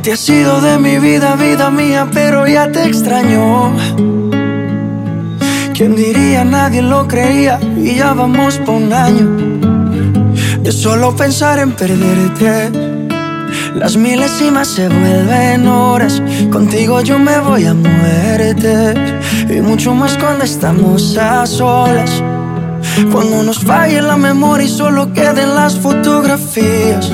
te has ido de mi vida, vida mía, pero ya te extraño. ¿Quién diría? Nadie lo creía y ya vamos por un año. De solo pensar en perderte. Las milésimas se vuelven horas. Contigo yo me voy a muerte. Y mucho más cuando estamos a solas. Cuando nos falle la memoria y solo queden las fotografías.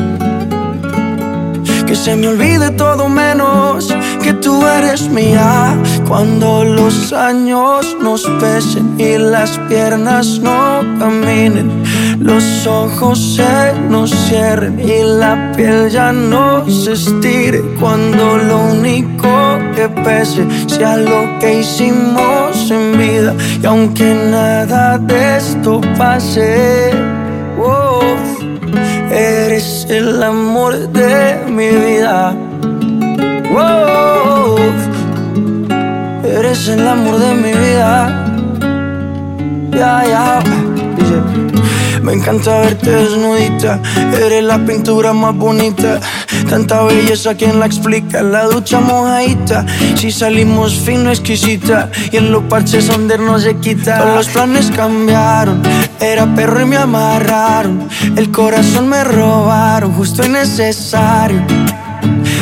Que se me olvide todo menos que tú eres mía. Cuando los años nos pesen y las piernas no caminen, los ojos se nos cierren y la piel ya no se estire. Cuando lo único que pese sea lo que hicimos en vida. Y aunque nada de esto pase, Eres el amor de mi vida. Wow. Eres el amor de mi vida. Ya, ya. Me encanta verte desnudita. Eres la pintura más bonita. Tanta belleza, ¿quién la explica? La ducha mojadita. Si salimos fino, exquisita. Y en los parches donde no se quita. Todos los planes cambiaron. Era perro y me amarraron. El corazón me robaron, justo y necesario.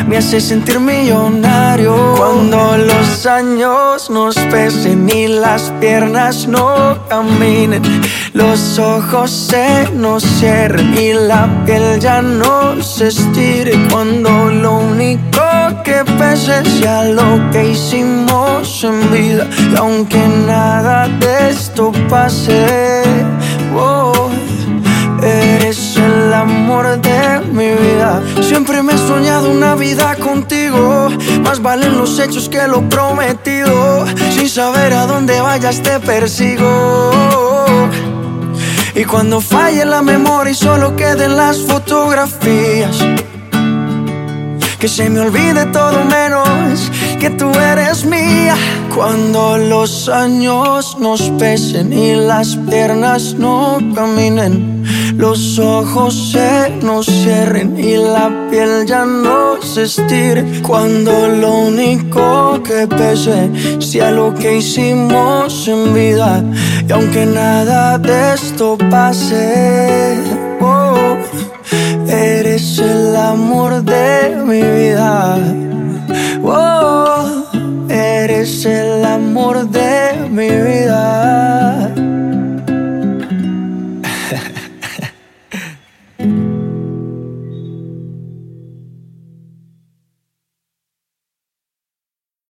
Me hace sentir millonario años nos pesen y las piernas no caminen. Los ojos se nos cierren y la piel ya no se estire. Cuando lo único que pese sea lo que hicimos en vida. Y aunque nada de esto pase, oh, eres el amor de mi vida. Siempre me he soñado una vida contigo. Más valen los hechos que lo prometido. Sin saber a dónde vayas te persigo. Y cuando falle la memoria y solo queden las fotografías. Que se me olvide todo menos que tú eres mía. Cuando los años nos pesen y las piernas no caminen, los ojos se nos cierren y la piel ya no se estire. Cuando lo único que pese sea lo que hicimos en vida. Y aunque nada de esto pase, oh, eres el amor de mi vida.